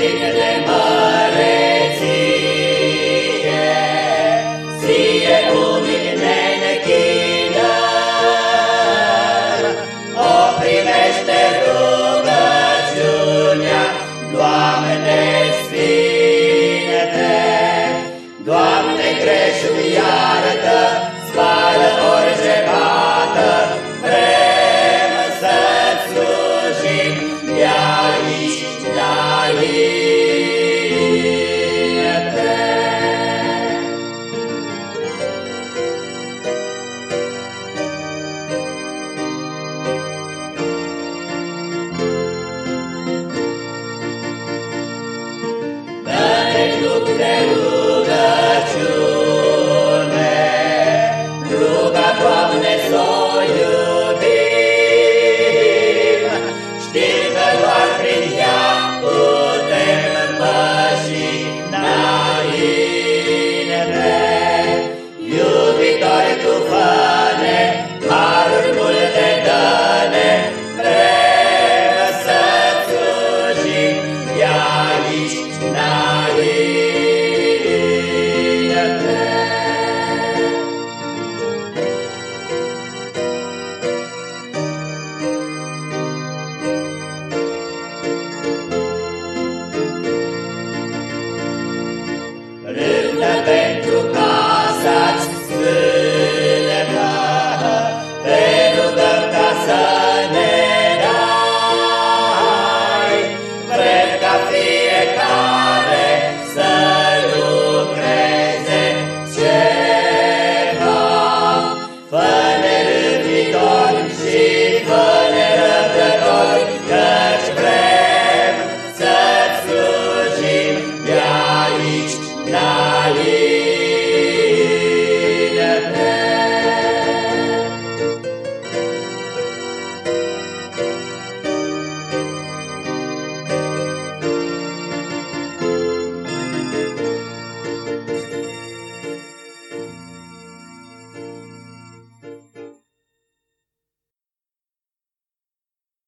in your name. Dali.